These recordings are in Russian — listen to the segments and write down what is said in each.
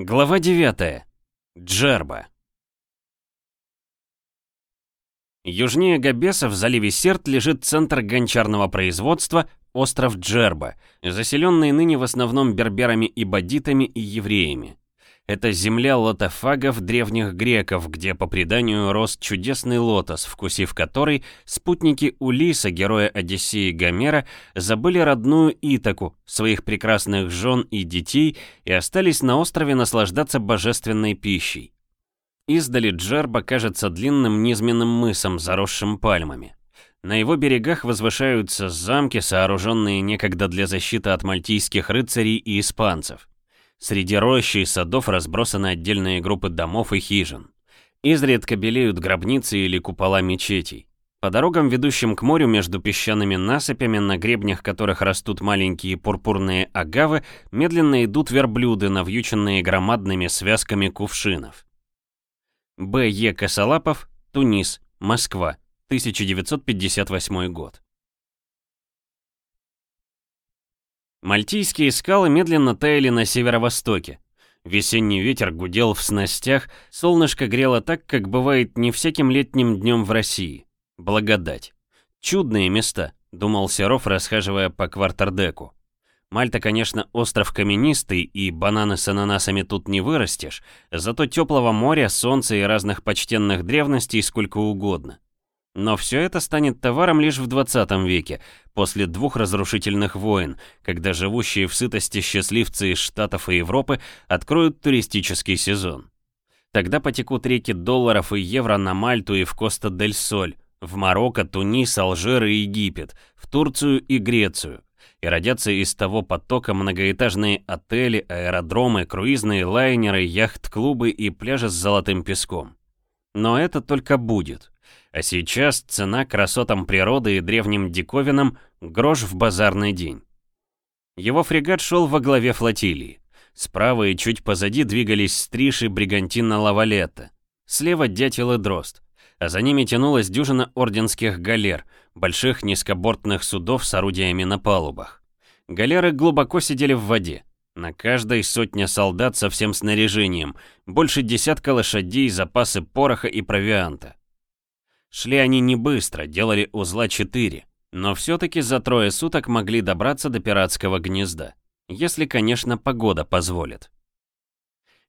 Глава 9. Джерба. Южнее Габеса в заливе Серт лежит центр гончарного производства, остров Джерба, заселенный ныне в основном берберами и бадитами и евреями. Это земля лотофагов древних греков, где по преданию рос чудесный лотос, вкусив который спутники Улиса, героя Одиссеи Гомера, забыли родную Итаку, своих прекрасных жен и детей и остались на острове наслаждаться божественной пищей. Издали Джерба кажется длинным низменным мысом, заросшим пальмами. На его берегах возвышаются замки, сооруженные некогда для защиты от мальтийских рыцарей и испанцев. Среди рощи и садов разбросаны отдельные группы домов и хижин. Изредка белеют гробницы или купола мечетей. По дорогам, ведущим к морю между песчаными насыпями, на гребнях которых растут маленькие пурпурные агавы, медленно идут верблюды, навьюченные громадными связками кувшинов. Б. Е. Косолапов, Тунис, Москва, 1958 год. Мальтийские скалы медленно таяли на северо-востоке. Весенний ветер гудел в снастях, солнышко грело так, как бывает не всяким летним днем в России. Благодать. Чудные места, думал Серов, расхаживая по квартердеку. Мальта, конечно, остров каменистый, и бананы с ананасами тут не вырастешь, зато теплого моря, солнца и разных почтенных древностей сколько угодно. Но все это станет товаром лишь в 20 веке, после двух разрушительных войн, когда живущие в сытости счастливцы из Штатов и Европы откроют туристический сезон. Тогда потекут реки долларов и евро на Мальту и в Коста-дель-Соль, в Марокко, Тунис, Алжир и Египет, в Турцию и Грецию. И родятся из того потока многоэтажные отели, аэродромы, круизные лайнеры, яхт-клубы и пляжи с золотым песком. Но это только будет. А сейчас цена красотам природы и древним диковинам – грош в базарный день. Его фрегат шел во главе флотилии. Справа и чуть позади двигались стриши бригантина Лавалетта. Слева дятел и дрозд. А за ними тянулась дюжина орденских галер, больших низкобортных судов с орудиями на палубах. Галеры глубоко сидели в воде. На каждой сотня солдат со всем снаряжением, больше десятка лошадей, запасы пороха и провианта. Шли они не быстро, делали узла 4, но все-таки за трое суток могли добраться до пиратского гнезда. Если, конечно, погода позволит.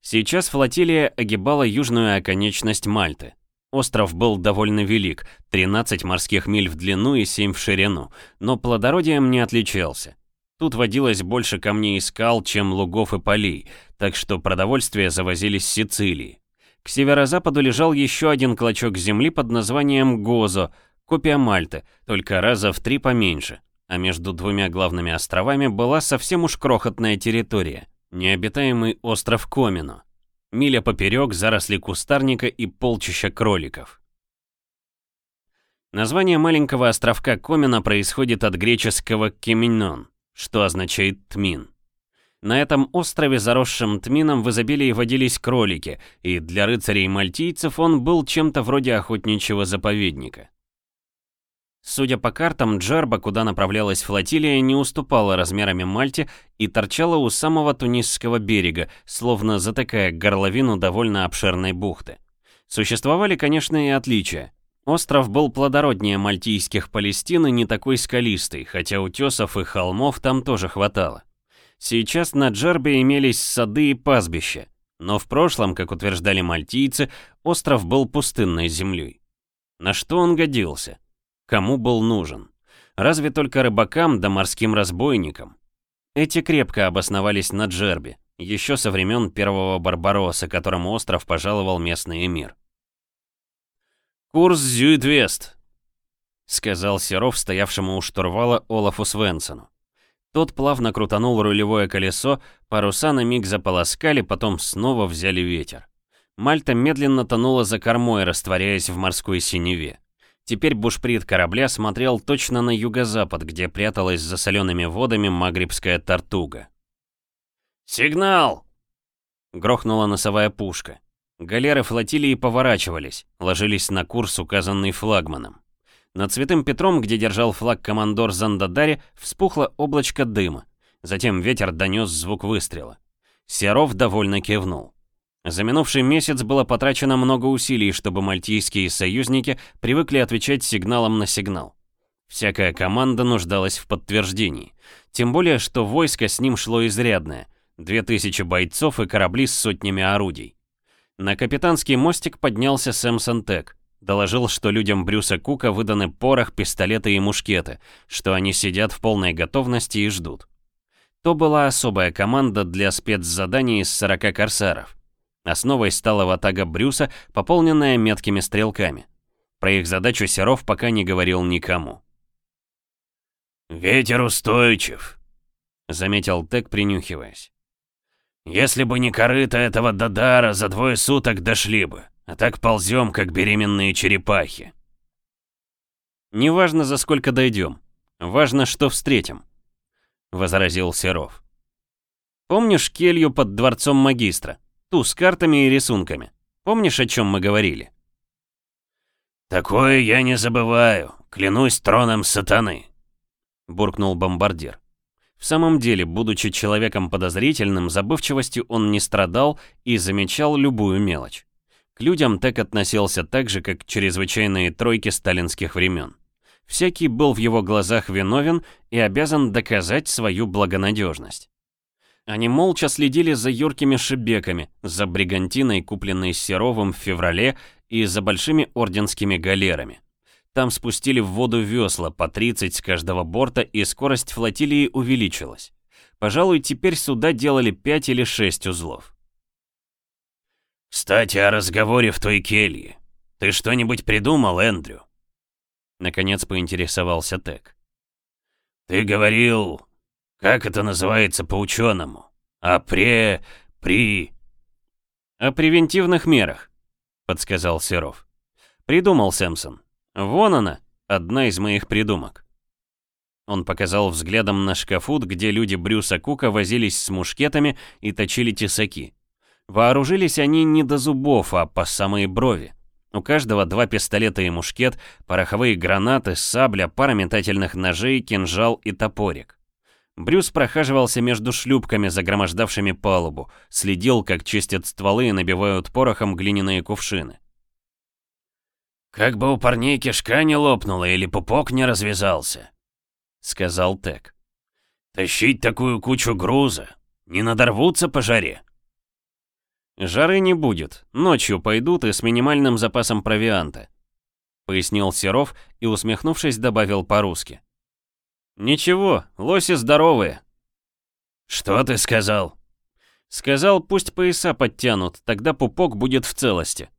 Сейчас флотилия огибала южную оконечность Мальты. Остров был довольно велик, 13 морских миль в длину и 7 в ширину, но плодородием не отличался. Тут водилось больше камней и скал, чем лугов и полей, так что продовольствие завозили с Сицилии. К северо-западу лежал еще один клочок земли под названием Гозо, копия Мальты, только раза в три поменьше. А между двумя главными островами была совсем уж крохотная территория, необитаемый остров Комино. Миля поперек заросли кустарника и полчища кроликов. Название маленького островка Комина происходит от греческого «кеминон», что означает «тмин». На этом острове, заросшем тмином, в изобилии водились кролики, и для рыцарей-мальтийцев он был чем-то вроде охотничьего заповедника. Судя по картам, Джерба, куда направлялась флотилия, не уступала размерами Мальте и торчала у самого Тунисского берега, словно затыкая горловину довольно обширной бухты. Существовали, конечно, и отличия. Остров был плодороднее мальтийских Палестин и не такой скалистый, хотя утесов и холмов там тоже хватало. Сейчас на Джербе имелись сады и пастбища, но в прошлом, как утверждали мальтийцы, остров был пустынной землей. На что он годился? Кому был нужен? Разве только рыбакам да морским разбойникам? Эти крепко обосновались на Джербе, еще со времен первого Барбаросса, которому остров пожаловал местный эмир. «Курс Зюитвест», — сказал Серов, стоявшему у штурвала Олафу Свенсону. Тот плавно крутанул рулевое колесо, паруса на миг заполоскали, потом снова взяли ветер. Мальта медленно тонула за кормой, растворяясь в морской синеве. Теперь бушприт корабля смотрел точно на юго-запад, где пряталась за солеными водами магрибская тортуга. «Сигнал!» Грохнула носовая пушка. Галеры флотилии поворачивались, ложились на курс, указанный флагманом. Над Святым Петром, где держал флаг командор Зандадари, вспухло облачко дыма. Затем ветер донес звук выстрела. Серов довольно кивнул. За минувший месяц было потрачено много усилий, чтобы мальтийские союзники привыкли отвечать сигналом на сигнал. Всякая команда нуждалась в подтверждении. Тем более, что войско с ним шло изрядное. Две тысячи бойцов и корабли с сотнями орудий. На капитанский мостик поднялся Сэмсон Тек. Доложил, что людям Брюса Кука выданы порох, пистолеты и мушкеты, что они сидят в полной готовности и ждут. То была особая команда для спецзаданий из 40 корсаров. Основой стала ватага Брюса, пополненная меткими стрелками. Про их задачу Серов пока не говорил никому. «Ветер устойчив», — заметил Тек, принюхиваясь. «Если бы не корыто этого Дадара, за двое суток дошли бы, а так ползем, как беременные черепахи». «Неважно, за сколько дойдем. Важно, что встретим», — возразил Серов. «Помнишь келью под дворцом магистра?» Ту с картами и рисунками. Помнишь, о чем мы говорили? «Такое я не забываю, клянусь троном сатаны», — буркнул бомбардир. В самом деле, будучи человеком подозрительным, забывчивостью он не страдал и замечал любую мелочь. К людям так относился так же, как чрезвычайные тройки сталинских времен. Всякий был в его глазах виновен и обязан доказать свою благонадежность. Они молча следили за юркими шибеками, за бригантиной, купленной Серовым в феврале, и за большими орденскими галерами. Там спустили в воду весла по 30 с каждого борта, и скорость флотилии увеличилась. Пожалуй, теперь суда делали 5 или 6 узлов. «Кстати, о разговоре в той келье. Ты что-нибудь придумал, Эндрю?» Наконец поинтересовался Тек. «Ты говорил, как это называется по-ученому? А пре... при... О превентивных мерах, подсказал Серов. Придумал Сэмсон. Вон она, одна из моих придумок. Он показал взглядом на шкафут, где люди Брюса Кука возились с мушкетами и точили тесаки. Вооружились они не до зубов, а по самые брови. У каждого два пистолета и мушкет, пороховые гранаты, сабля, пара метательных ножей, кинжал и топорик. Брюс прохаживался между шлюпками, загромождавшими палубу, следил, как чистят стволы и набивают порохом глиняные кувшины. «Как бы у парней кишка не лопнула или пупок не развязался», — сказал Тек. «Тащить такую кучу груза, не надорвутся по жаре». «Жары не будет, ночью пойдут и с минимальным запасом провианта», — пояснил Серов и, усмехнувшись, добавил по-русски. «Ничего, лоси здоровые». «Что ты сказал?» «Сказал, пусть пояса подтянут, тогда пупок будет в целости».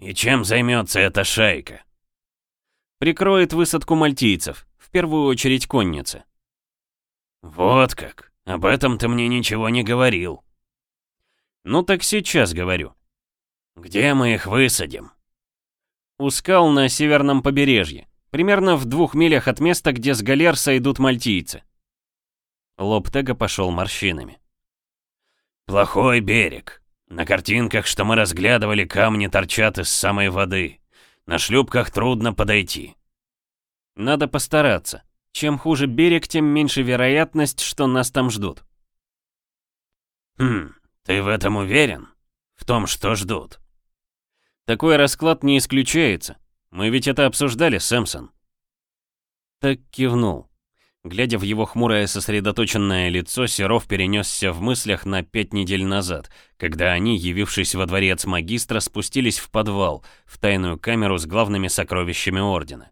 «И чем займется эта шайка?» «Прикроет высадку мальтийцев, в первую очередь конницы». «Вот как? Об этом ты мне ничего не говорил». «Ну так сейчас говорю». «Где мы их высадим?» «У скал на северном побережье. Примерно в двух милях от места, где с галер сойдут мальтийцы. Лоб Тега пошел морщинами. «Плохой берег. На картинках, что мы разглядывали, камни торчат из самой воды. На шлюпках трудно подойти». «Надо постараться. Чем хуже берег, тем меньше вероятность, что нас там ждут». «Хм, ты в этом уверен? В том, что ждут?» Такой расклад не исключается. Мы ведь это обсуждали, Сэмсон. Так кивнул. Глядя в его хмурое сосредоточенное лицо, Серов перенесся в мыслях на пять недель назад, когда они, явившись во дворец магистра, спустились в подвал, в тайную камеру с главными сокровищами Ордена.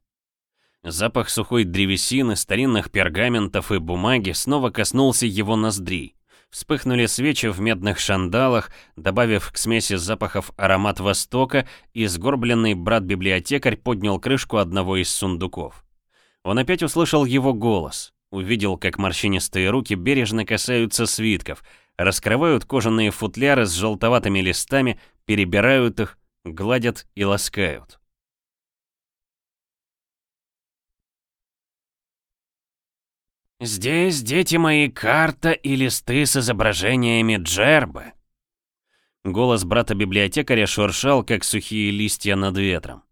Запах сухой древесины, старинных пергаментов и бумаги снова коснулся его ноздрей. Вспыхнули свечи в медных шандалах, добавив к смеси запахов аромат Востока, и сгорбленный брат-библиотекарь поднял крышку одного из сундуков. Он опять услышал его голос, увидел, как морщинистые руки бережно касаются свитков, раскрывают кожаные футляры с желтоватыми листами, перебирают их, гладят и ласкают. «Здесь, дети мои, карта и листы с изображениями джербы». Голос брата-библиотекаря шуршал, как сухие листья над ветром.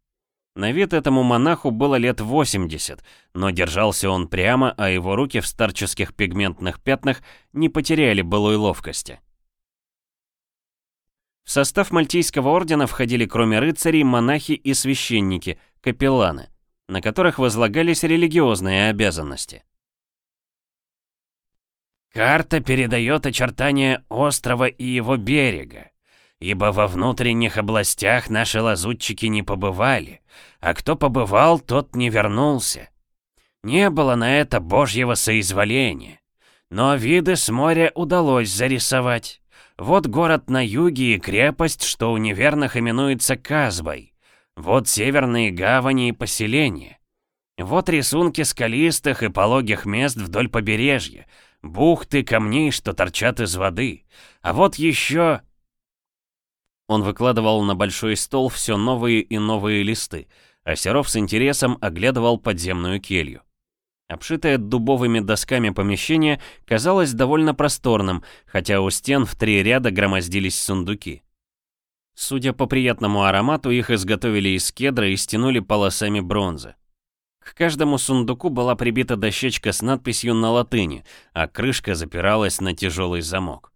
На вид этому монаху было лет 80, но держался он прямо, а его руки в старческих пигментных пятнах не потеряли былой ловкости. В состав Мальтийского ордена входили кроме рыцарей монахи и священники, капелланы, на которых возлагались религиозные обязанности. Карта передает очертания острова и его берега, ибо во внутренних областях наши лазутчики не побывали, а кто побывал, тот не вернулся. Не было на это божьего соизволения, но виды с моря удалось зарисовать. Вот город на юге и крепость, что у неверных именуется Казбой. Вот северные гавани и поселения. Вот рисунки скалистых и пологих мест вдоль побережья, бухты камней, что торчат из воды. А вот еще... Он выкладывал на большой стол все новые и новые листы, а Серов с интересом оглядывал подземную келью. Обшитое дубовыми досками помещение казалось довольно просторным, хотя у стен в три ряда громоздились сундуки. Судя по приятному аромату, их изготовили из кедра и стянули полосами бронзы. К каждому сундуку была прибита дощечка с надписью на латыни, а крышка запиралась на тяжелый замок.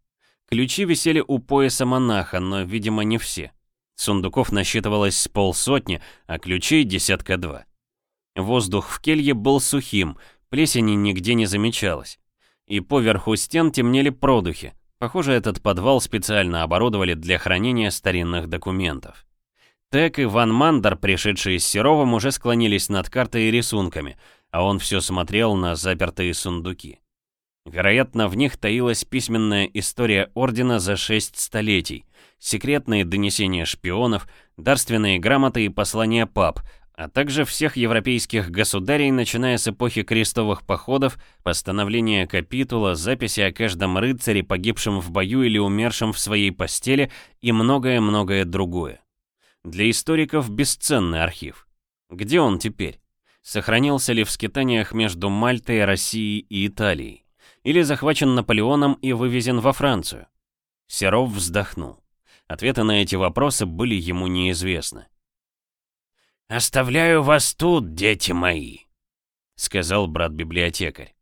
Ключи висели у пояса монаха, но, видимо, не все. Сундуков насчитывалось с полсотни, а ключей десятка два. Воздух в келье был сухим, плесени нигде не замечалось. И поверху стен темнели продухи. Похоже, этот подвал специально оборудовали для хранения старинных документов. Тек и Ван Мандер, пришедшие с Серовым, уже склонились над картой и рисунками, а он все смотрел на запертые сундуки. Вероятно, в них таилась письменная история Ордена за шесть столетий, секретные донесения шпионов, дарственные грамоты и послания пап, а также всех европейских государей, начиная с эпохи крестовых походов, постановления капитула, записи о каждом рыцаре, погибшем в бою или умершем в своей постели и многое-многое другое. Для историков бесценный архив. Где он теперь? Сохранился ли в скитаниях между Мальтой, Россией и Италией? Или захвачен Наполеоном и вывезен во Францию? Серов вздохнул. Ответы на эти вопросы были ему неизвестны. «Оставляю вас тут, дети мои», — сказал брат-библиотекарь.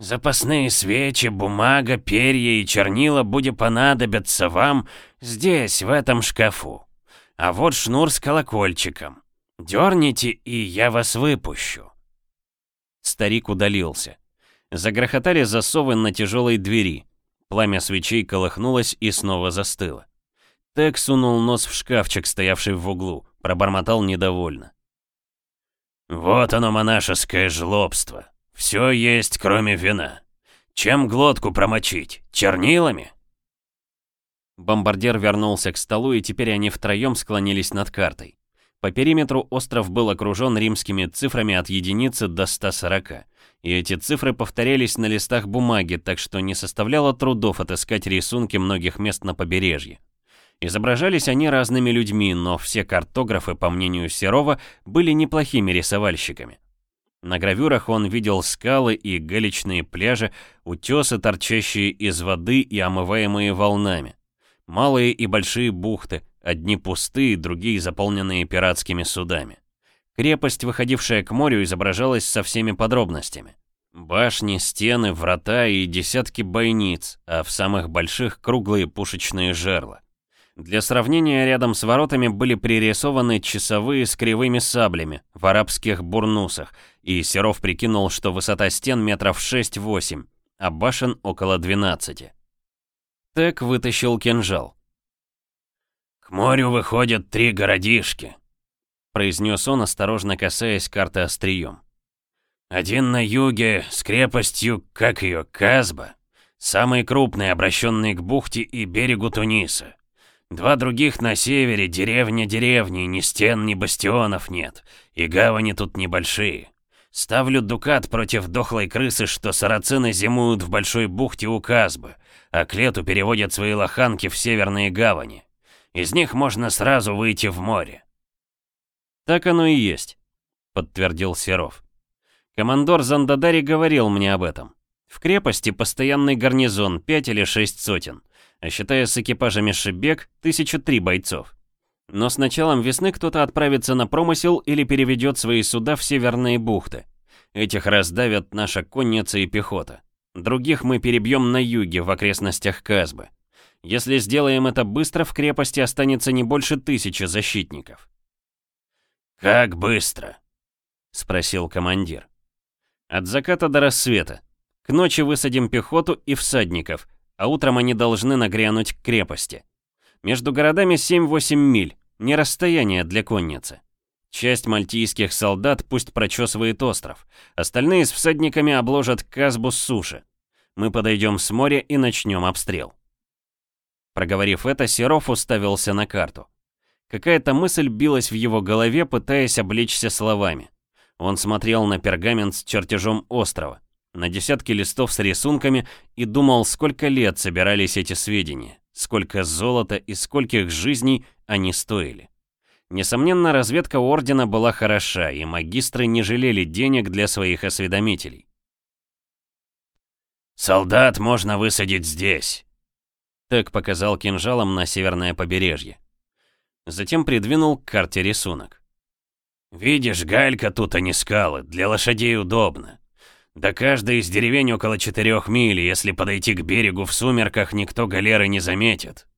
«Запасные свечи, бумага, перья и чернила будет понадобятся вам здесь, в этом шкафу. А вот шнур с колокольчиком. Дерните, и я вас выпущу. Старик удалился. Загрохотали засовы на тяжелой двери. Пламя свечей колыхнулось и снова застыло. Тек сунул нос в шкафчик, стоявший в углу, пробормотал недовольно. «Вот оно, монашеское жлобство. Все есть, кроме вина. Чем глотку промочить? Чернилами?» Бомбардир вернулся к столу, и теперь они втроем склонились над картой. По периметру остров был окружен римскими цифрами от единицы до 140, и эти цифры повторялись на листах бумаги, так что не составляло трудов отыскать рисунки многих мест на побережье. Изображались они разными людьми, но все картографы, по мнению Серова, были неплохими рисовальщиками. На гравюрах он видел скалы и галечные пляжи, утесы, торчащие из воды и омываемые волнами. Малые и большие бухты, одни пустые, другие заполненные пиратскими судами. Крепость, выходившая к морю, изображалась со всеми подробностями. Башни, стены, врата и десятки бойниц, а в самых больших круглые пушечные жерла. Для сравнения, рядом с воротами были пририсованы часовые с кривыми саблями в арабских бурнусах, и Серов прикинул, что высота стен метров 6-8, а башен около 12. Тек вытащил кинжал. «К морю выходят три городишки», — произнес он, осторожно касаясь карты острием. «Один на юге с крепостью, как ее, Казба, самый крупный, обращенный к бухте и берегу Туниса. Два других на севере, деревня деревни, ни стен, ни бастионов нет, и гавани тут небольшие. Ставлю дукат против дохлой крысы, что сарацины зимуют в большой бухте у Казбы, а к лету переводят свои лоханки в северные гавани. Из них можно сразу выйти в море. «Так оно и есть», — подтвердил Серов. «Командор Зандадари говорил мне об этом. В крепости постоянный гарнизон, пять или шесть сотен, а считая с экипажами Шибек, тысяча три бойцов. Но с началом весны кто-то отправится на промысел или переведет свои суда в северные бухты. Этих раздавят наша конница и пехота. Других мы перебьем на юге, в окрестностях Казбы. Если сделаем это быстро, в крепости останется не больше тысячи защитников. «Как быстро?» — спросил командир. «От заката до рассвета. К ночи высадим пехоту и всадников, а утром они должны нагрянуть к крепости. Между городами 7-8 миль, не расстояние для конницы. Часть мальтийских солдат пусть прочесывает остров, остальные с всадниками обложат Казбу с суши. Мы подойдем с моря и начнем обстрел. Проговорив это, Серов уставился на карту. Какая-то мысль билась в его голове, пытаясь облечься словами. Он смотрел на пергамент с чертежом острова, на десятки листов с рисунками и думал, сколько лет собирались эти сведения, сколько золота и скольких жизней они стоили. Несомненно, разведка Ордена была хороша, и магистры не жалели денег для своих осведомителей. «Солдат можно высадить здесь», — Тек показал кинжалом на северное побережье. Затем придвинул к карте рисунок. «Видишь, галька тут, а не скалы, для лошадей удобно. До каждой из деревень около четырех миль, если подойти к берегу в сумерках, никто галеры не заметит».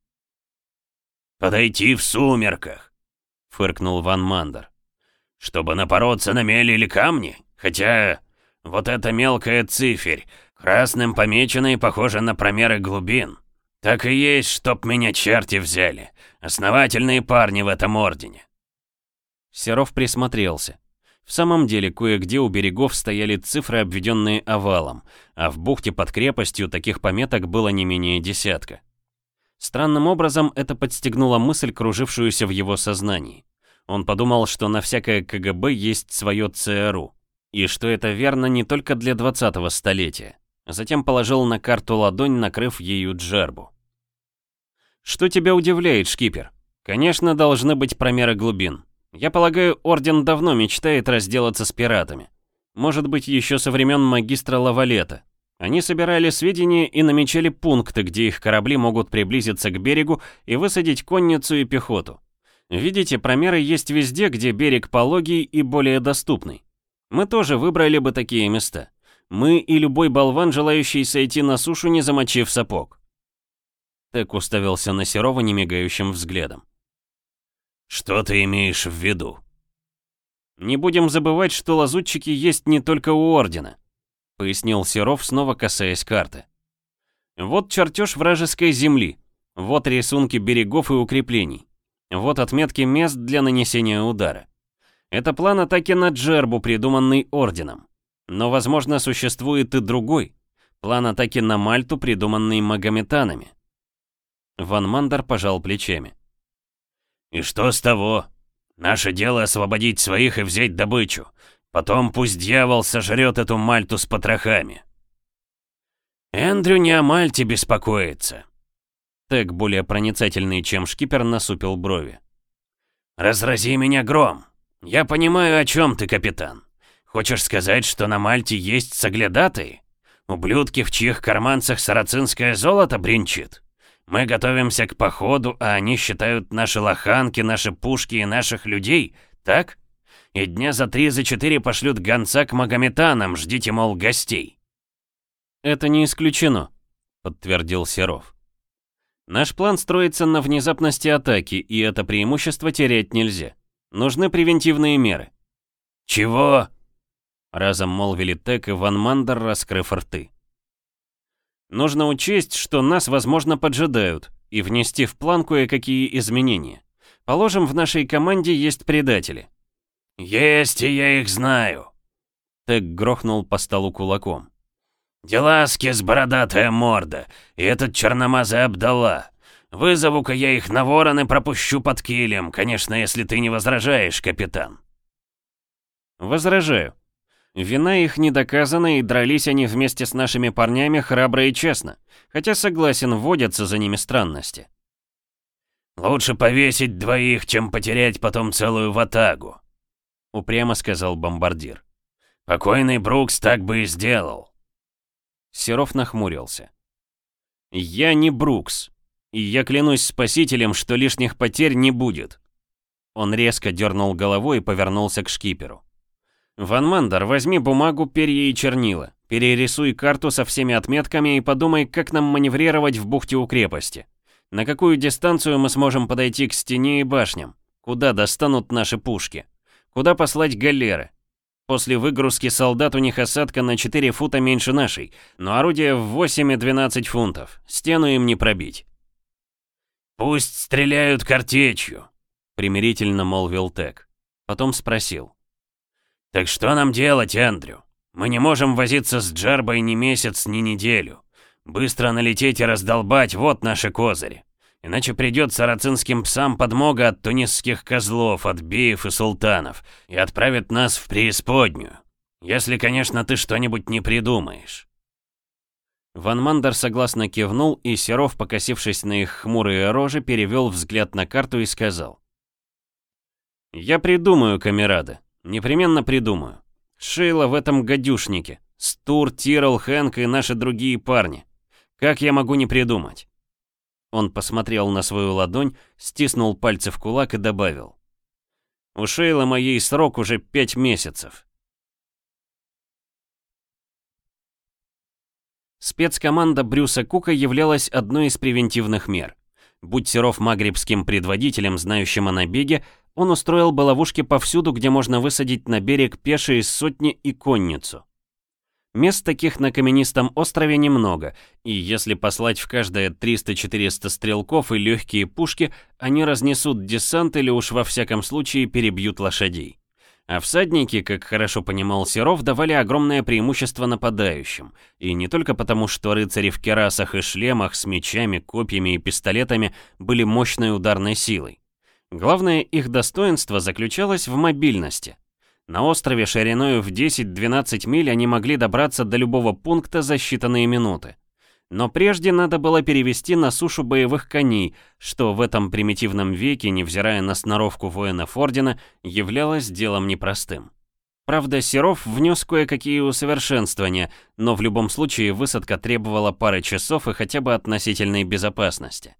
«Подойти в сумерках», — фыркнул Ван Мандер. «Чтобы напороться на мели или камни? Хотя... Вот эта мелкая циферь, красным помеченная и похожа на промеры глубин. Так и есть, чтоб меня черти взяли. Основательные парни в этом ордене». Серов присмотрелся. В самом деле, кое-где у берегов стояли цифры, обведенные овалом, а в бухте под крепостью таких пометок было не менее десятка. Странным образом это подстегнуло мысль, кружившуюся в его сознании. Он подумал, что на всякое КГБ есть свое ЦРУ, и что это верно не только для 20-го столетия. Затем положил на карту ладонь, накрыв ею джербу. «Что тебя удивляет, шкипер? Конечно, должны быть промеры глубин. Я полагаю, Орден давно мечтает разделаться с пиратами. Может быть, еще со времен магистра Лавалета. Они собирали сведения и намечали пункты, где их корабли могут приблизиться к берегу и высадить конницу и пехоту. Видите, промеры есть везде, где берег пологий и более доступный. Мы тоже выбрали бы такие места. Мы и любой болван, желающий сойти на сушу, не замочив сапог. Тек уставился на Серова немигающим взглядом. «Что ты имеешь в виду?» «Не будем забывать, что лазутчики есть не только у Ордена пояснил Серов, снова касаясь карты. Вот чертеж вражеской земли, вот рисунки берегов и укреплений, вот отметки мест для нанесения удара. Это план атаки на Джербу, придуманный Орденом. Но, возможно, существует и другой, план атаки на Мальту, придуманный магометанами. Ван Мандер пожал плечами. «И что с того? Наше дело освободить своих и взять добычу. Потом пусть дьявол сожрет эту мальту с потрохами. Эндрю не о мальте беспокоится. Тек, более проницательный, чем шкипер, насупил брови. «Разрази меня гром. Я понимаю, о чем ты, капитан. Хочешь сказать, что на Мальте есть соглядатые? Ублюдки, в чьих карманцах сарацинское золото бренчит? Мы готовимся к походу, а они считают наши лоханки, наши пушки и наших людей, так?» и дня за три, за четыре пошлют гонца к магометанам, ждите, мол, гостей. Это не исключено, подтвердил Серов. Наш план строится на внезапности атаки, и это преимущество терять нельзя. Нужны превентивные меры. Чего? Разом молвили Тек и Ван Мандер, раскрыв рты. Нужно учесть, что нас, возможно, поджидают, и внести в план кое-какие изменения. Положим, в нашей команде есть предатели. «Есть, и я их знаю!» Тек грохнул по столу кулаком. «Деласкис, бородатая морда, и этот черномазый Абдалла. Вызову-ка я их на ворон и пропущу под килем, конечно, если ты не возражаешь, капитан». «Возражаю. Вина их не доказана, и дрались они вместе с нашими парнями храбро и честно, хотя согласен, вводятся за ними странности». «Лучше повесить двоих, чем потерять потом целую ватагу», — упрямо сказал бомбардир. «Покойный Брукс так бы и сделал». Серов нахмурился. «Я не Брукс, и я клянусь спасителем, что лишних потерь не будет». Он резко дернул головой и повернулся к шкиперу. «Ван Мандер, возьми бумагу, перья и чернила, перерисуй карту со всеми отметками и подумай, как нам маневрировать в бухте у крепости. На какую дистанцию мы сможем подойти к стене и башням? Куда достанут наши пушки? Куда послать галеры? После выгрузки солдат у них осадка на 4 фута меньше нашей, но орудие в 8 и 12 фунтов. Стену им не пробить. «Пусть стреляют картечью», — примирительно молвил Тек. Потом спросил. «Так что нам делать, Эндрю? Мы не можем возиться с Джарбой ни месяц, ни неделю. Быстро налететь и раздолбать — вот наши козыри. Иначе придет сарацинским псам подмога от тунисских козлов, от беев и султанов, и отправит нас в преисподнюю. Если, конечно, ты что-нибудь не придумаешь. Ван Мандер согласно кивнул, и Серов, покосившись на их хмурые рожи, перевел взгляд на карту и сказал. «Я придумаю, камерады. Непременно придумаю. Шейла в этом гадюшнике. Стур, Тирл, Хэнк и наши другие парни. Как я могу не придумать? Он посмотрел на свою ладонь, стиснул пальцы в кулак и добавил. У Шейла моей срок уже пять месяцев. Спецкоманда Брюса Кука являлась одной из превентивных мер. Будь Серов магрибским предводителем, знающим о набеге, он устроил бы ловушки повсюду, где можно высадить на берег пешие сотни и конницу. Мест таких на каменистом острове немного, и если послать в каждое 300-400 стрелков и легкие пушки, они разнесут десант или уж во всяком случае перебьют лошадей. А всадники, как хорошо понимал Серов, давали огромное преимущество нападающим. И не только потому, что рыцари в керасах и шлемах с мечами, копьями и пистолетами были мощной ударной силой. Главное их достоинство заключалось в мобильности. На острове шириной в 10-12 миль они могли добраться до любого пункта за считанные минуты. Но прежде надо было перевести на сушу боевых коней, что в этом примитивном веке, невзирая на сноровку воинов Ордена, являлось делом непростым. Правда, Серов внес кое-какие усовершенствования, но в любом случае высадка требовала пары часов и хотя бы относительной безопасности.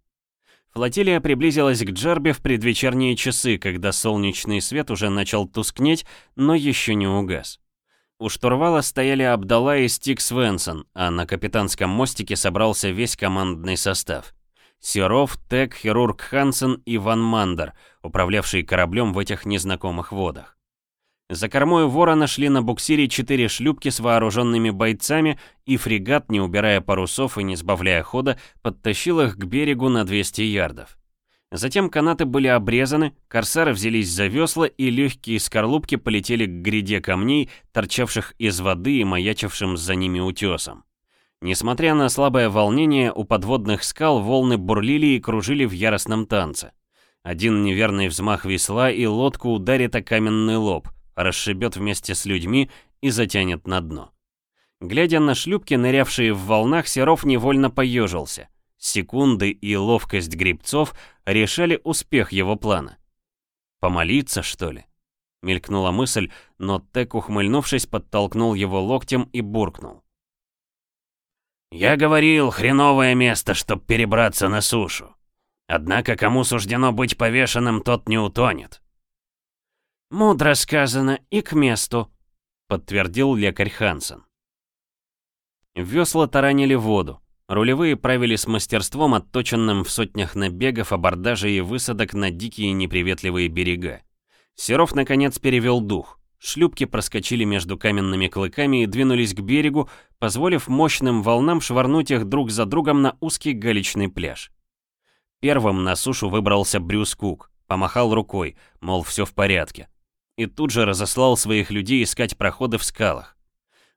Флотилия приблизилась к Джербе в предвечерние часы, когда солнечный свет уже начал тускнеть, но еще не угас. У штурвала стояли Абдалла и Стик Свенсон, а на капитанском мостике собрался весь командный состав. Серов, Тек, хирург Хансен и Ван Мандер, управлявший кораблем в этих незнакомых водах. За кормой ворона шли на буксире четыре шлюпки с вооруженными бойцами, и фрегат, не убирая парусов и не сбавляя хода, подтащил их к берегу на 200 ярдов. Затем канаты были обрезаны, корсары взялись за весла, и легкие скорлупки полетели к гряде камней, торчавших из воды и маячившим за ними утесом. Несмотря на слабое волнение, у подводных скал волны бурлили и кружили в яростном танце. Один неверный взмах весла, и лодку ударит о каменный лоб — расшибет вместе с людьми и затянет на дно. Глядя на шлюпки, нырявшие в волнах, Серов невольно поежился. Секунды и ловкость грибцов решали успех его плана. «Помолиться, что ли?» Мелькнула мысль, но Тек, ухмыльнувшись, подтолкнул его локтем и буркнул. «Я говорил, хреновое место, чтоб перебраться на сушу. Однако, кому суждено быть повешенным, тот не утонет. «Мудро сказано и к месту», — подтвердил лекарь Хансен. Весла таранили воду. Рулевые правили с мастерством, отточенным в сотнях набегов, абордажей и высадок на дикие неприветливые берега. Серов, наконец, перевел дух. Шлюпки проскочили между каменными клыками и двинулись к берегу, позволив мощным волнам швырнуть их друг за другом на узкий галечный пляж. Первым на сушу выбрался Брюс Кук, помахал рукой, мол, все в порядке и тут же разослал своих людей искать проходы в скалах.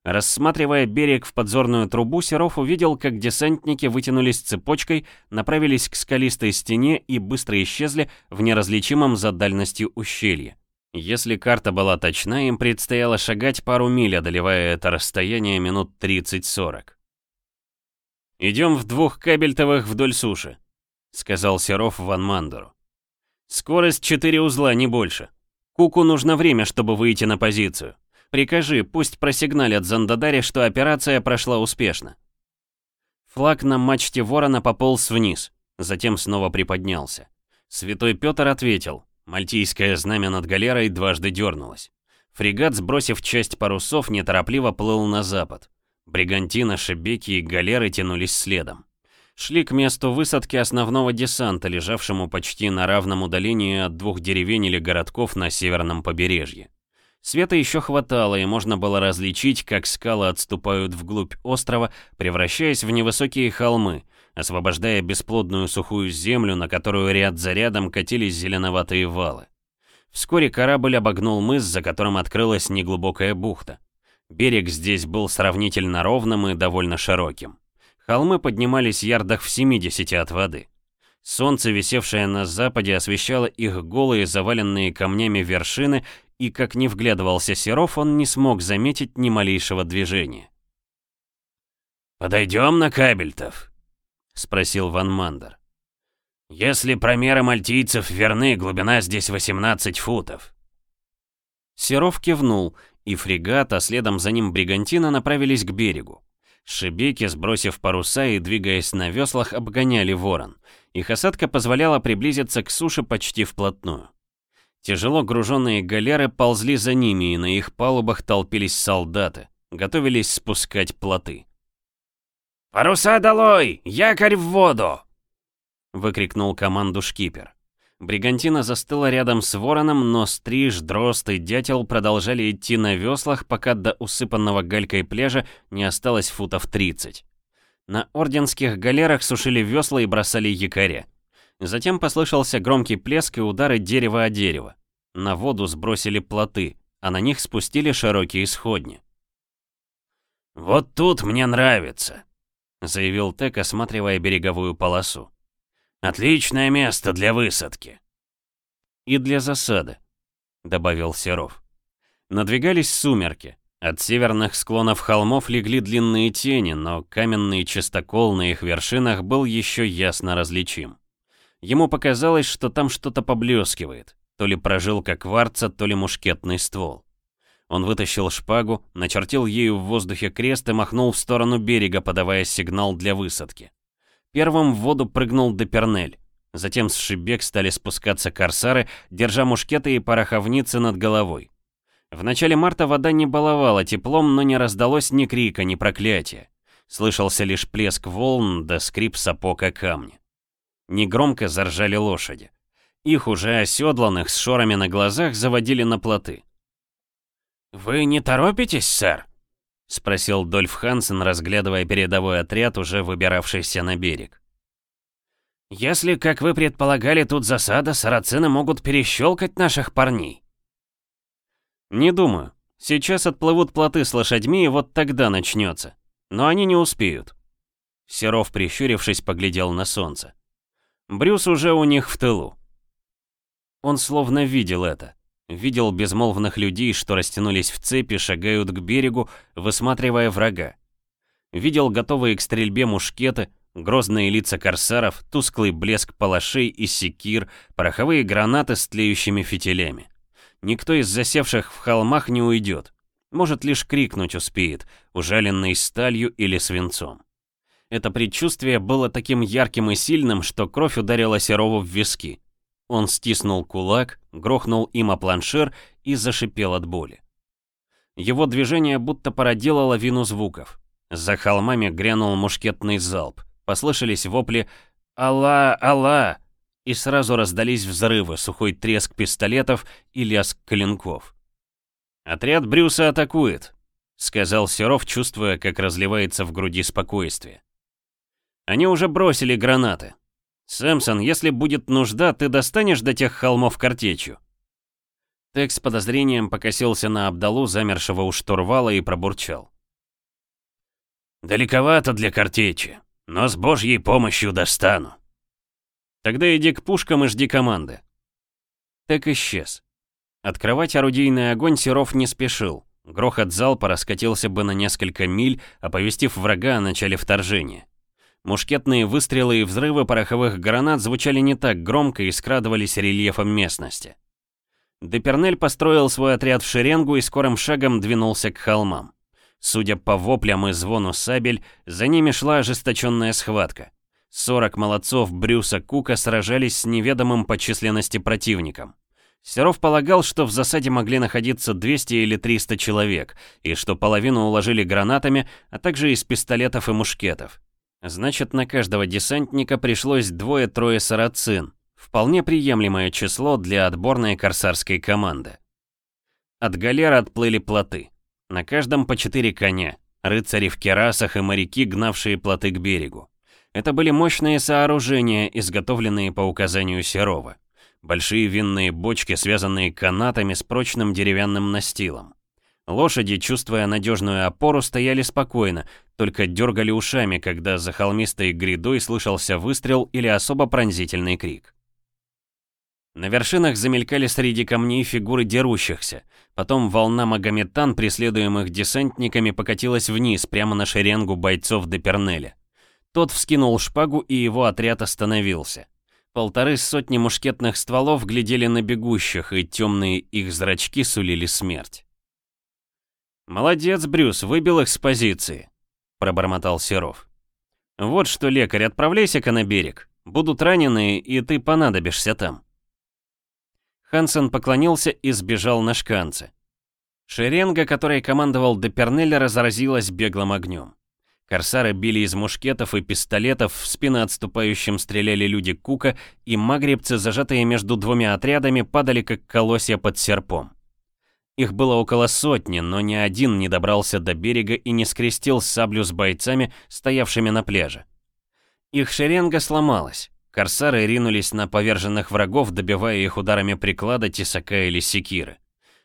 Рассматривая берег в подзорную трубу, Серов увидел, как десантники вытянулись цепочкой, направились к скалистой стене и быстро исчезли в неразличимом за дальностью ущелье. Если карта была точна, им предстояло шагать пару миль, одолевая это расстояние минут 30-40. «Идем в двух кабельтовых вдоль суши», — сказал Серов Ван Мандеру. «Скорость 4 узла, не больше. Куку нужно время, чтобы выйти на позицию. Прикажи, пусть просигналят Зандадаре, что операция прошла успешно. Флаг на мачте ворона пополз вниз, затем снова приподнялся. Святой Петр ответил. Мальтийское знамя над галерой дважды дернулось. Фрегат, сбросив часть парусов, неторопливо плыл на запад. Бригантина, шебеки и галеры тянулись следом. Шли к месту высадки основного десанта, лежавшему почти на равном удалении от двух деревень или городков на северном побережье. Света еще хватало, и можно было различить, как скалы отступают вглубь острова, превращаясь в невысокие холмы, освобождая бесплодную сухую землю, на которую ряд за рядом катились зеленоватые валы. Вскоре корабль обогнул мыс, за которым открылась неглубокая бухта. Берег здесь был сравнительно ровным и довольно широким. Холмы поднимались ярдах в 70 от воды. Солнце, висевшее на западе, освещало их голые, заваленные камнями вершины, и как не вглядывался Серов, он не смог заметить ни малейшего движения. «Подойдем на кабельтов?» — спросил Ван Мандер. «Если промеры мальтийцев верны, глубина здесь 18 футов». Серов кивнул, и фрегат, а следом за ним бригантина направились к берегу. Шибеки, сбросив паруса и двигаясь на веслах, обгоняли ворон. Их осадка позволяла приблизиться к суше почти вплотную. Тяжело груженные галеры ползли за ними, и на их палубах толпились солдаты, готовились спускать плоты. «Паруса долой! Якорь в воду!» выкрикнул команду шкипер. Бригантина застыла рядом с вороном, но стриж, дрозд и дятел продолжали идти на веслах, пока до усыпанного галькой пляжа не осталось футов 30. На орденских галерах сушили весла и бросали якоря. Затем послышался громкий плеск и удары дерева о дерево. На воду сбросили плоты, а на них спустили широкие сходни. «Вот тут мне нравится», — заявил Тек, осматривая береговую полосу. «Отличное место для высадки». «И для засады», — добавил Серов. Надвигались сумерки. От северных склонов холмов легли длинные тени, но каменный чистокол на их вершинах был еще ясно различим. Ему показалось, что там что-то поблескивает. То ли прожилка кварца, то ли мушкетный ствол. Он вытащил шпагу, начертил ею в воздухе крест и махнул в сторону берега, подавая сигнал для высадки. Первым в воду прыгнул Депернель. Затем с шибек стали спускаться корсары, держа мушкеты и пороховницы над головой. В начале марта вода не баловала теплом, но не раздалось ни крика, ни проклятия. Слышался лишь плеск волн да скрип сапог о камни. Негромко заржали лошади. Их уже оседланных с шорами на глазах заводили на плоты. «Вы не торопитесь, сэр?» — спросил Дольф Хансен, разглядывая передовой отряд, уже выбиравшийся на берег. «Если, как вы предполагали, тут засада, сарацины могут перещелкать наших парней». «Не думаю. Сейчас отплывут плоты с лошадьми, и вот тогда начнется. Но они не успеют». Серов, прищурившись, поглядел на солнце. Брюс уже у них в тылу. Он словно видел это. Видел безмолвных людей, что растянулись в цепи, шагают к берегу, высматривая врага. Видел готовые к стрельбе мушкеты, грозные лица корсаров, тусклый блеск палашей и секир, пороховые гранаты с тлеющими фитилями. Никто из засевших в холмах не уйдет. Может лишь крикнуть успеет, ужаленный сталью или свинцом. Это предчувствие было таким ярким и сильным, что кровь ударила Серову в виски. Он стиснул кулак, грохнул им о планшир и зашипел от боли. Его движение будто породило лавину звуков. За холмами грянул мушкетный залп. Послышались вопли «Алла! Алла!» и сразу раздались взрывы, сухой треск пистолетов и лязг клинков. «Отряд Брюса атакует», — сказал Серов, чувствуя, как разливается в груди спокойствие. Они уже бросили гранаты. Сэмсон, если будет нужда, ты достанешь до тех холмов картечью. Текс с подозрением покосился на Абдалу, замершего у штурвала, и пробурчал. «Далековато для картечи, но с божьей помощью достану». «Тогда иди к пушкам и жди команды». Тек исчез. Открывать орудийный огонь Серов не спешил. Грохот залпа раскатился бы на несколько миль, оповестив врага о начале вторжения. Мушкетные выстрелы и взрывы пороховых гранат звучали не так громко и скрадывались рельефом местности. Депернель построил свой отряд в шеренгу и скорым шагом двинулся к холмам. Судя по воплям и звону сабель, за ними шла ожесточенная схватка. 40 молодцов Брюса Кука сражались с неведомым по численности противником. Серов полагал, что в засаде могли находиться 200 или 300 человек, и что половину уложили гранатами, а также из пистолетов и мушкетов. Значит, на каждого десантника пришлось двое-трое сарацин. Вполне приемлемое число для отборной корсарской команды. От галер отплыли плоты. На каждом по четыре коня, рыцари в керасах и моряки, гнавшие плоты к берегу. Это были мощные сооружения, изготовленные по указанию Серова. Большие винные бочки, связанные канатами с прочным деревянным настилом. Лошади, чувствуя надежную опору, стояли спокойно, только дергали ушами, когда за холмистой грядой слышался выстрел или особо пронзительный крик. На вершинах замелькали среди камней фигуры дерущихся. Потом волна магометан, преследуемых десантниками, покатилась вниз, прямо на шеренгу бойцов Депернеля. Тот вскинул шпагу, и его отряд остановился. Полторы сотни мушкетных стволов глядели на бегущих, и темные их зрачки сулили смерть. «Молодец, Брюс, выбил их с позиции», — пробормотал Серов. «Вот что, лекарь, отправляйся-ка на берег. Будут раненые, и ты понадобишься там». Хансен поклонился и сбежал на шканцы. Шеренга, которой командовал Депернель, разразилась беглым огнем. Корсары били из мушкетов и пистолетов, в спины отступающим стреляли люди Кука, и магребцы, зажатые между двумя отрядами, падали как колосья под серпом. Их было около сотни, но ни один не добрался до берега и не скрестил саблю с бойцами, стоявшими на пляже. Их шеренга сломалась. Корсары ринулись на поверженных врагов, добивая их ударами приклада, тесака или секиры.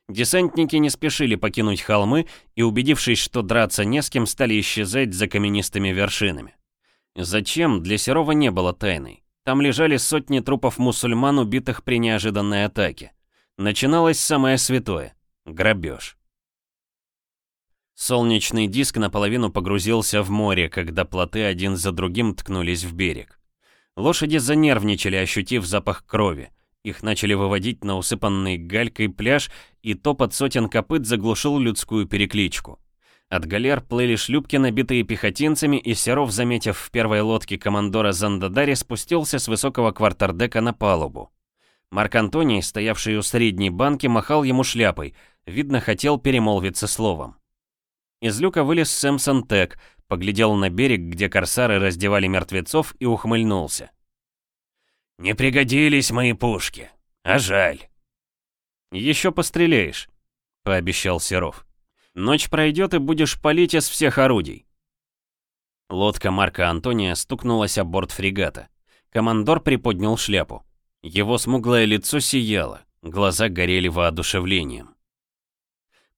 Десантники не спешили покинуть холмы и, убедившись, что драться не с кем, стали исчезать за каменистыми вершинами. Зачем, для Серова не было тайной. Там лежали сотни трупов мусульман, убитых при неожиданной атаке. Начиналось самое святое Грабеж. Солнечный диск наполовину погрузился в море, когда плоты один за другим ткнулись в берег. Лошади занервничали, ощутив запах крови. Их начали выводить на усыпанный галькой пляж, и топот сотен копыт заглушил людскую перекличку. От галер плыли шлюпки, набитые пехотинцами, и Серов, заметив в первой лодке командора Зандадари, спустился с высокого квартердека на палубу. Марк Антоний, стоявший у средней банки, махал ему шляпой, видно, хотел перемолвиться словом. Из люка вылез Сэмсон Тек, поглядел на берег, где корсары раздевали мертвецов, и ухмыльнулся. «Не пригодились мои пушки, а жаль». «Еще постреляешь», — пообещал Серов. «Ночь пройдет, и будешь палить из всех орудий». Лодка Марка Антония стукнулась о борт фрегата. Командор приподнял шляпу. Его смуглое лицо сияло, глаза горели воодушевлением.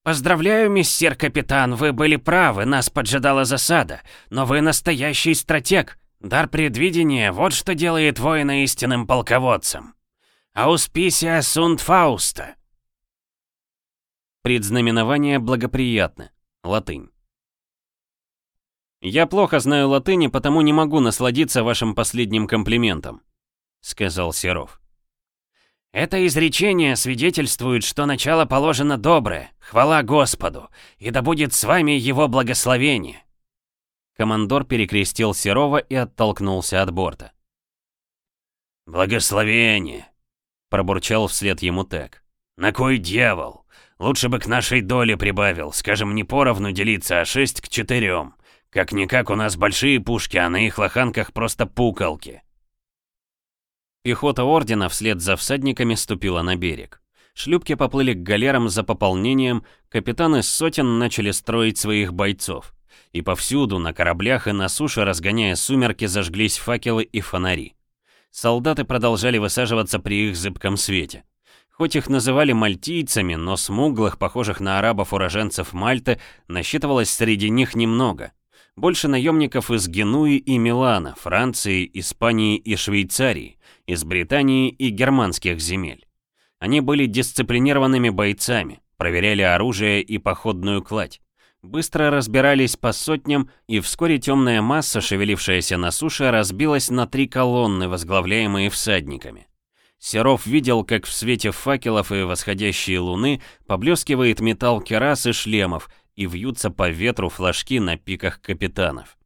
«Поздравляю, мистер капитан, вы были правы, нас поджидала засада. Но вы настоящий стратег. Дар предвидения — вот что делает воина истинным полководцем. Аусписия сунт Фауста». Предзнаменование благоприятно. Латынь. «Я плохо знаю латыни, потому не могу насладиться вашим последним комплиментом», — сказал Серов. Это изречение свидетельствует, что начало положено доброе, хвала Господу, и да будет с вами его благословение. Командор перекрестил Серова и оттолкнулся от борта. «Благословение!» — пробурчал вслед ему Тек. «На кой дьявол? Лучше бы к нашей доле прибавил, скажем, не поровну делиться, а шесть к четырем. Как-никак у нас большие пушки, а на их лоханках просто пукалки». Пехота Ордена вслед за всадниками ступила на берег. Шлюпки поплыли к галерам за пополнением, капитаны сотен начали строить своих бойцов. И повсюду, на кораблях и на суше, разгоняя сумерки, зажглись факелы и фонари. Солдаты продолжали высаживаться при их зыбком свете. Хоть их называли мальтийцами, но смуглых, похожих на арабов-уроженцев Мальты, насчитывалось среди них немного. Больше наемников из Генуи и Милана, Франции, Испании и Швейцарии, из Британии и германских земель. Они были дисциплинированными бойцами, проверяли оружие и походную кладь. Быстро разбирались по сотням, и вскоре темная масса, шевелившаяся на суше, разбилась на три колонны, возглавляемые всадниками. Серов видел, как в свете факелов и восходящей луны поблескивает металл керас и шлемов, и вьются по ветру флажки на пиках капитанов.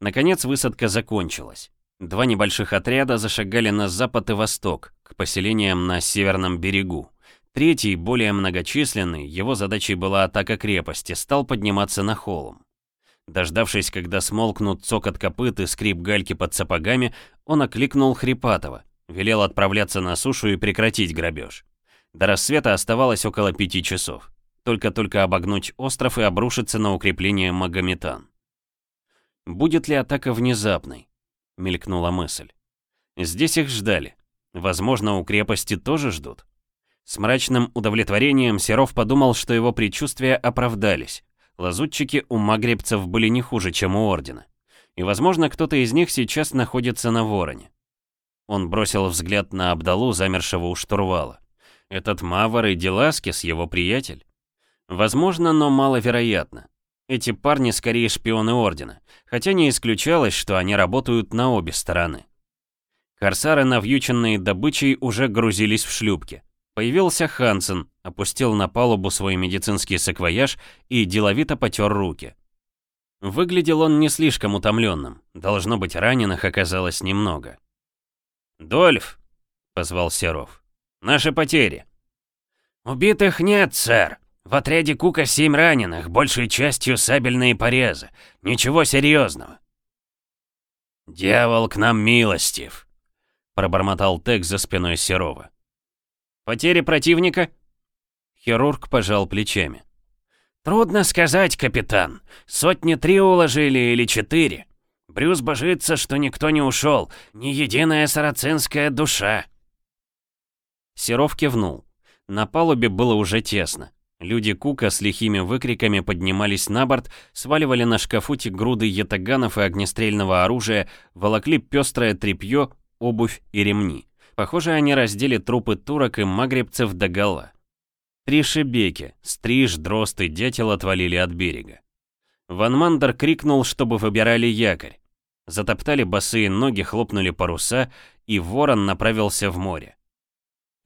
Наконец высадка закончилась. Два небольших отряда зашагали на запад и восток, к поселениям на северном берегу. Третий, более многочисленный, его задачей была атака крепости, стал подниматься на холм. Дождавшись, когда смолкнут цокот копыт и скрип гальки под сапогами, он окликнул Хрипатова, велел отправляться на сушу и прекратить грабеж. До рассвета оставалось около пяти часов. Только-только обогнуть остров и обрушиться на укрепление Магометан. «Будет ли атака внезапной?» — мелькнула мысль. «Здесь их ждали. Возможно, у крепости тоже ждут». С мрачным удовлетворением Серов подумал, что его предчувствия оправдались. Лазутчики у магребцев были не хуже, чем у Ордена. И, возможно, кто-то из них сейчас находится на Вороне. Он бросил взгляд на Абдалу, замершего у штурвала. Этот Мавар и Деласкис его приятель? Возможно, но маловероятно. Эти парни скорее шпионы Ордена, хотя не исключалось, что они работают на обе стороны. Корсары, навьюченные добычей, уже грузились в шлюпки. Появился Хансен, опустил на палубу свой медицинский саквояж и деловито потер руки. Выглядел он не слишком утомленным, должно быть, раненых оказалось немного. «Дольф!» — позвал Серов. «Наши потери!» «Убитых нет, сэр. В отряде Кука семь раненых, большей частью сабельные порезы. Ничего серьезного». «Дьявол к нам милостив!» — пробормотал Тек за спиной Серова. «Потери противника?» Хирург пожал плечами. «Трудно сказать, капитан. Сотни три уложили или четыре. Брюс божится, что никто не ушел, ни единая сарацинская душа». Серов кивнул. На палубе было уже тесно. Люди Кука с лихими выкриками поднимались на борт, сваливали на шкафуте груды ятаганов и огнестрельного оружия, волокли пестрое тряпье, обувь и ремни. Похоже, они раздели трупы турок и магребцев до гола. Три шибеки, стриж, дрозд и дятел отвалили от берега. Ван Мандер крикнул, чтобы выбирали якорь. Затоптали босые ноги, хлопнули паруса, и ворон направился в море.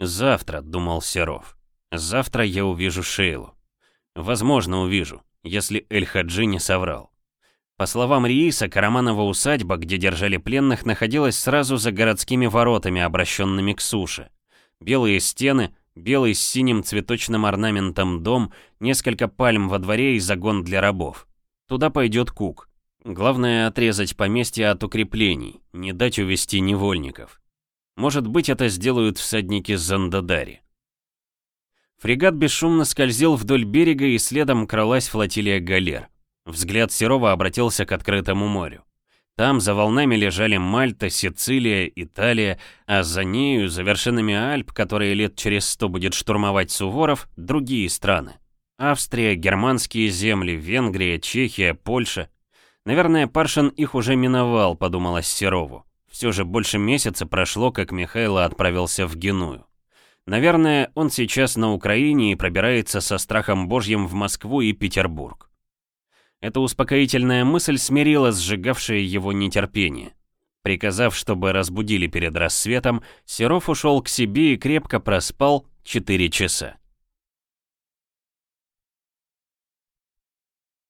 «Завтра», — думал Серов, — «завтра я увижу Шейлу. Возможно, увижу, если Эль-Хаджи не соврал». По словам Рииса, Караманова усадьба, где держали пленных, находилась сразу за городскими воротами, обращенными к суше. Белые стены, белый с синим цветочным орнаментом дом, несколько пальм во дворе и загон для рабов. Туда пойдет Кук. Главное отрезать поместье от укреплений, не дать увести невольников. Может быть, это сделают всадники Зандадари. Фрегат бесшумно скользил вдоль берега и следом кралась флотилия галер. Взгляд Серова обратился к открытому морю. Там за волнами лежали Мальта, Сицилия, Италия, а за нею, за вершинами Альп, которые лет через сто будет штурмовать Суворов, другие страны. Австрия, германские земли, Венгрия, Чехия, Польша. Наверное, Паршин их уже миновал, подумалось Серову. Все же больше месяца прошло, как Михайло отправился в Геную. Наверное, он сейчас на Украине и пробирается со страхом божьим в Москву и Петербург. Эта успокоительная мысль смирила сжигавшее его нетерпение. Приказав, чтобы разбудили перед рассветом, Серов ушел к себе и крепко проспал 4 часа.